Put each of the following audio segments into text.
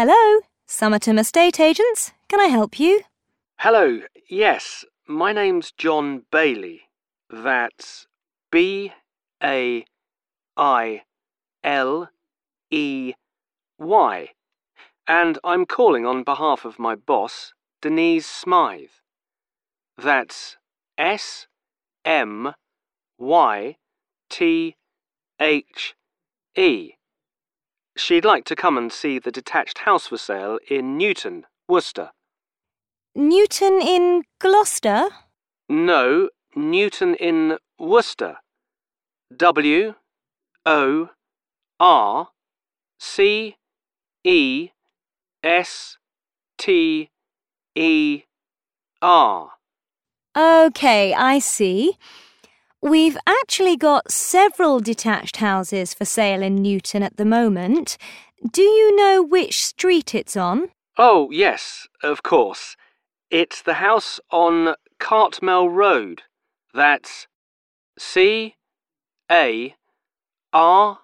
Hello, Somerton Estate Agents. Can I help you? Hello, yes, my name's John Bailey. That's B A I L E Y. And I'm calling on behalf of my boss, Denise Smythe. That's S M Y T H E. She'd like to come and see the detached house for sale in Newton, Worcester. Newton in Gloucester? No, Newton in Worcester. W O R C E S T E R. OK, I see. We've actually got several detached houses for sale in Newton at the moment. Do you know which street it's on? Oh, yes, of course. It's the house on Cartmel Road. That's C A R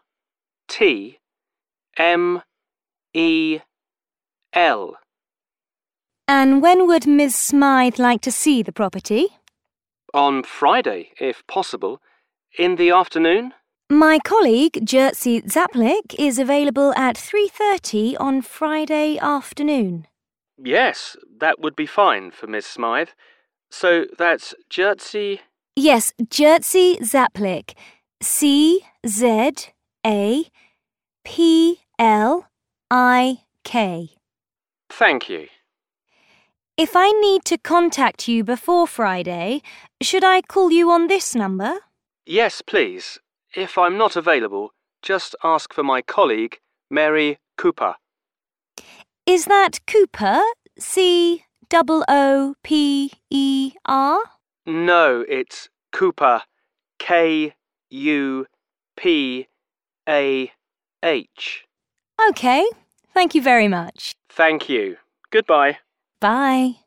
T M E L. And when would Miss Smythe like to see the property? On Friday, if possible. In the afternoon? My colleague, Jerzy Czaplik, is available at 3.30 on Friday afternoon. Yes, that would be fine for Miss Smythe. So that's Jerzy. Yes, Jerzy Czaplik. C Z A P L I K. Thank you. If I need to contact you before Friday, should I call you on this number? Yes, please. If I'm not available, just ask for my colleague, Mary Cooper. Is that Cooper? C O O P E R? No, it's Cooper. K U P A H. OK. Thank you very much. Thank you. Goodbye. Bye.